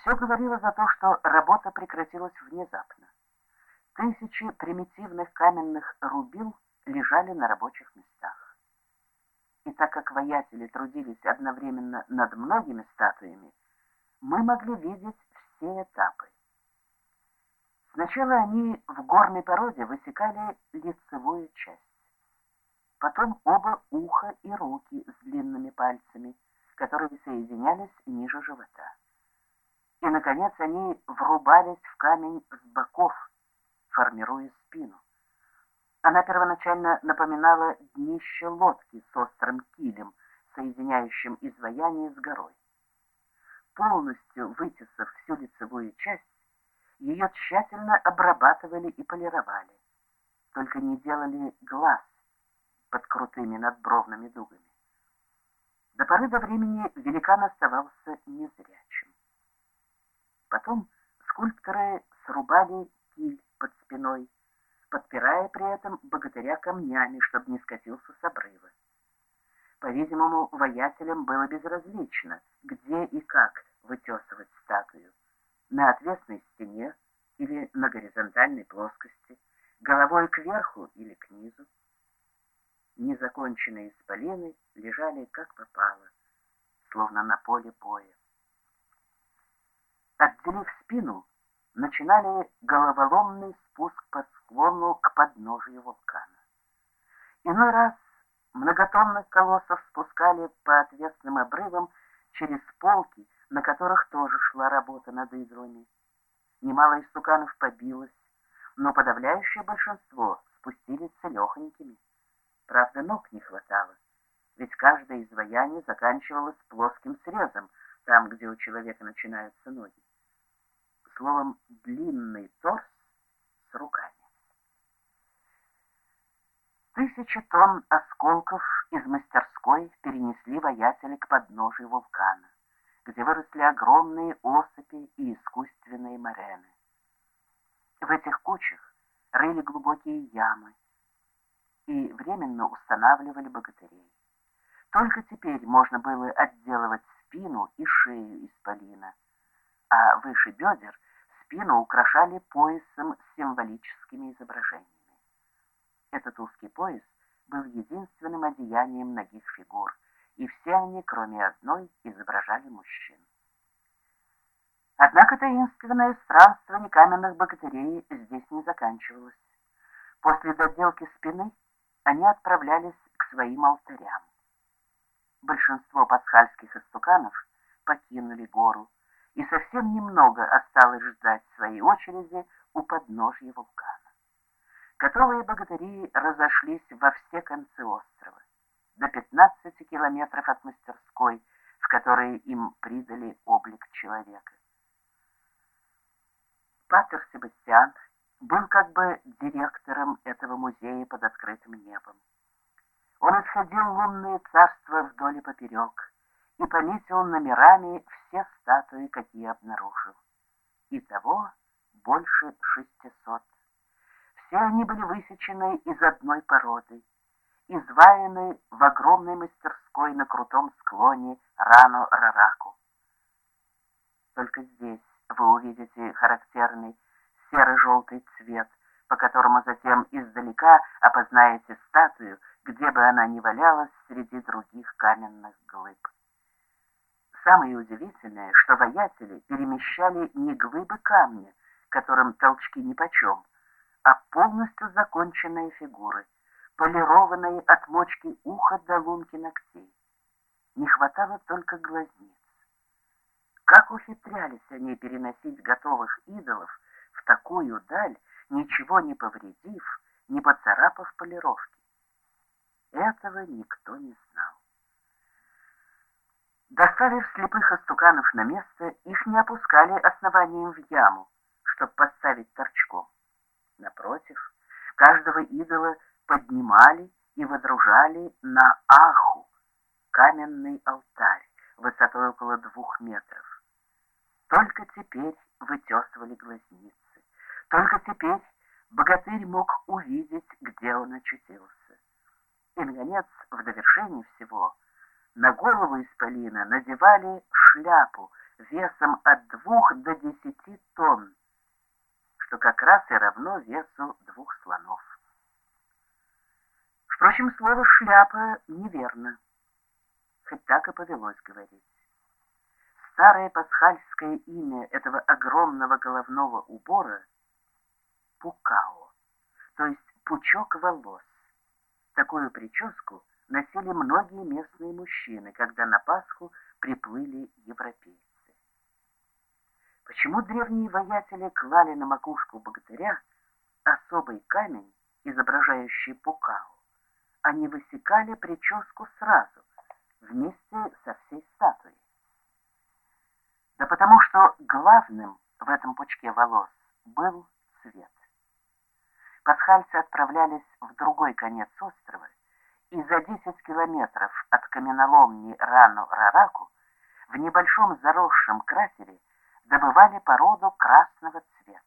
Все говорило за то, что работа прекратилась внезапно. Тысячи примитивных каменных рубил лежали на рабочих местах. И так как воятели трудились одновременно над многими статуями, мы могли видеть все этапы. Сначала они в горной породе высекали лицевую часть, потом оба уха и руки с длинными пальцами, которые соединялись ниже живота. И, наконец, они врубались в камень с боков, формируя спину. Она первоначально напоминала днище лодки с острым килем, соединяющим изваяние с горой. Полностью вытесав всю лицевую часть, ее тщательно обрабатывали и полировали, только не делали глаз под крутыми надбровными дугами. До поры до времени великан оставался незрячим. Потом скульпторы срубали киль под спиной, подпирая при этом богатыря камнями, чтобы не скатился с обрыва. По-видимому, воятелям было безразлично, где и как вытесывать статую. На отвесной стене или на горизонтальной плоскости, головой кверху или к низу. Незаконченные исполины лежали как попало, словно на поле боя. Отделив спину, начинали головоломный спуск по склону к подножию вулкана. Иной раз многотонных колоссов спускали по отвесным обрывам через полки, на которых тоже шла работа над идолами. Немало истуканов побилось, но подавляющее большинство спустились целехонькими. Правда, ног не хватало, ведь каждое изваяние заканчивалось плоским срезом, там, где у человека начинаются ноги словом «длинный торс» с руками. Тысячи тонн осколков из мастерской перенесли воятели к подножию вулкана, где выросли огромные осыпи и искусственные морены. В этих кучах рыли глубокие ямы и временно устанавливали богатырей. Только теперь можно было отделывать спину и шею исполина, а выше бедер спину украшали поясом с символическими изображениями. Этот узкий пояс был единственным одеянием многих фигур, и все они, кроме одной, изображали мужчин. Однако таинственное странствование каменных богатырей здесь не заканчивалось. После доделки спины они отправлялись к своим алтарям. Большинство пасхальских истуканов покинули гору, и совсем немного осталось ждать своей очереди у подножья вулкана. Готовые богатыри разошлись во все концы острова, до 15 километров от мастерской, в которой им придали облик человека. Патер Себастьян был как бы директором этого музея под открытым небом. Он исходил лунное царство вдоль и поперек, и пометил номерами все статуи, какие обнаружил. Итого больше шестисот. Все они были высечены из одной породы, изваяны в огромной мастерской на крутом склоне Рану-Рараку. Только здесь вы увидите характерный серо-желтый цвет, по которому затем издалека опознаете статую, где бы она ни валялась среди других каменных глыб. Самое удивительное, что воятели перемещали не глыбы камня, которым толчки нипочем, а полностью законченные фигуры, полированные от мочки уха до лунки ногтей. Не хватало только глазниц. Как ухитрялись они переносить готовых идолов в такую даль, ничего не повредив, не поцарапав полировки? Этого никто не знал. Доставив слепых истуканов на место, их не опускали основанием в яму, чтобы поставить торчком. Напротив, каждого идола поднимали и водружали на аху, каменный алтарь, высотой около двух метров. Только теперь вытесывали глазницы. Только теперь богатырь мог увидеть, где он очутился. И, наконец, в довершении всего — на голову исполина надевали шляпу, весом от двух до десяти тонн, что как раз и равно весу двух слонов. Впрочем, слово «шляпа» неверно, хоть так и повелось говорить. Старое пасхальское имя этого огромного головного убора — пукао, то есть пучок волос. Такую прическу носили многие местные мужчины, когда на Пасху приплыли европейцы. Почему древние воятели клали на макушку богатыря особый камень, изображающий пукау, а не высекали прическу сразу, вместе со всей статуей? Да потому что главным в этом пучке волос был цвет. Пасхальцы отправлялись в другой конец острова, и за 10 километров от каменоломни Рану-Рараку в небольшом заросшем кратере добывали породу красного цвета.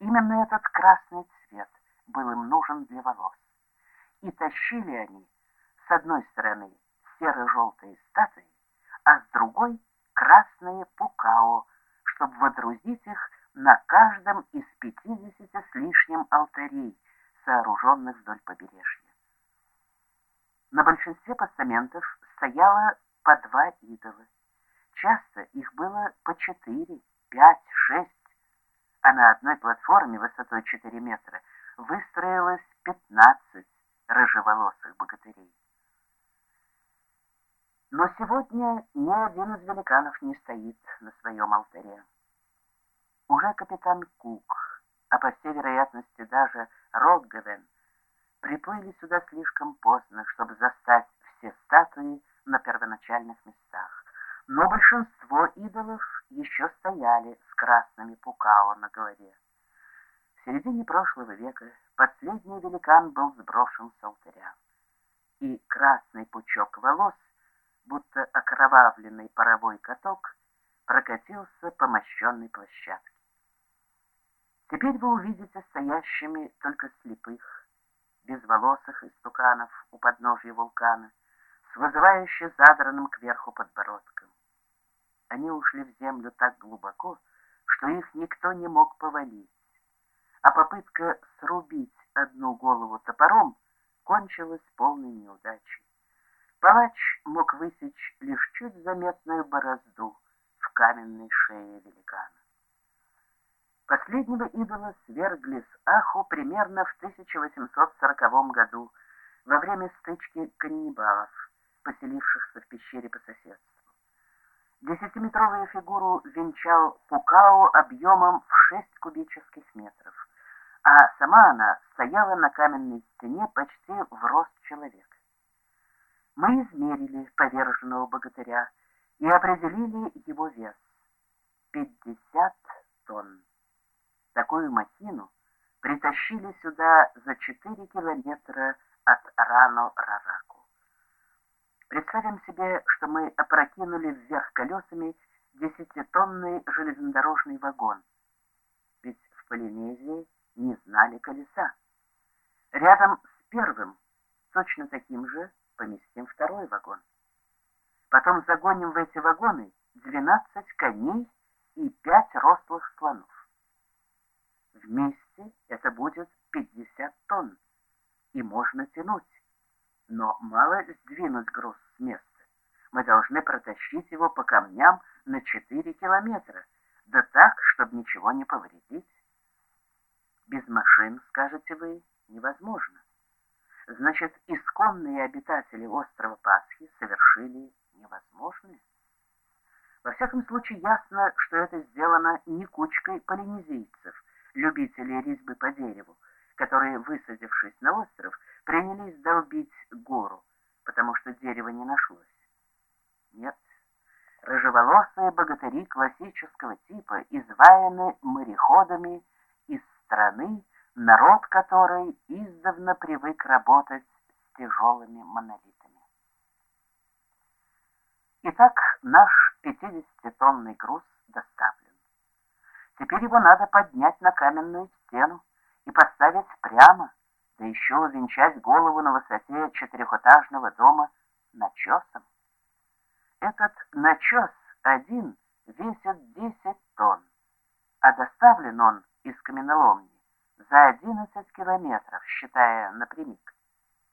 Именно этот красный цвет был им нужен для волос. И тащили они с одной стороны серо-желтые статуи, а с другой красные пукао, чтобы водрузить их на каждом из пятидесяти с лишним алтарей, сооруженных вдоль побережья. На большинстве постаментов стояло по два идола. Часто их было по четыре, пять, шесть, а на одной платформе высотой четыре метра выстроилось пятнадцать рыжеволосых богатырей. Но сегодня ни один из великанов не стоит на своем алтаре. Уже капитан Кук, а по всей вероятности даже Ротгавен, приплыли сюда слишком поздно, чтобы застать все статуи на первоначальных местах. Но большинство идолов еще стояли с красными пукао на голове. В середине прошлого века последний великан был сброшен с алтаря, и красный пучок волос, будто окровавленный паровой каток, прокатился по мощенной площадке. Теперь вы увидите стоящими только слепых, безволосых истуканов у подножья вулкана с вызывающе задранным кверху подбородком. Они ушли в землю так глубоко, что их никто не мог повалить, а попытка срубить одну голову топором кончилась полной неудачей. Палач мог высечь лишь чуть заметную борозду в каменной шее великана. Последнего идола свергли с Аху примерно в 1840 году во время стычки каннибалов, поселившихся в пещере по соседству. Десятиметровую фигуру венчал Пукао объемом в 6 кубических метров, а сама она стояла на каменной стене почти в рост человека. Мы измерили поверженного богатыря и определили его вес — 50 тонн. Такую махину притащили сюда за 4 километра от Рано-Рараку. Представим себе, что мы опрокинули вверх колесами десятитонный железнодорожный вагон. Ведь в Полинезии не знали колеса. Рядом с первым, точно таким же, поместим второй вагон. Потом загоним в эти вагоны 12 коней и 5 рослых слонов. Вместе это будет 50 тонн, и можно тянуть. Но мало сдвинуть груз с места. Мы должны протащить его по камням на 4 километра, да так, чтобы ничего не повредить. Без машин, скажете вы, невозможно. Значит, исконные обитатели острова Пасхи совершили невозможное. Во всяком случае, ясно, что это сделано не кучкой полинезийцев – любителей резьбы по дереву, которые, высадившись на остров, принялись долбить гору, потому что дерева не нашлось. Нет, рыжеволосые богатыри классического типа изваяны мореходами из страны, народ которой издавна привык работать с тяжелыми монолитами. Итак, наш 50-тонный груз доставлен. Теперь его надо поднять на каменную стену и поставить прямо, да еще увенчать голову на высоте четырехэтажного дома начесом. Этот начес один весит 10 тонн, а доставлен он из каменоломни за 11 километров, считая напрямик.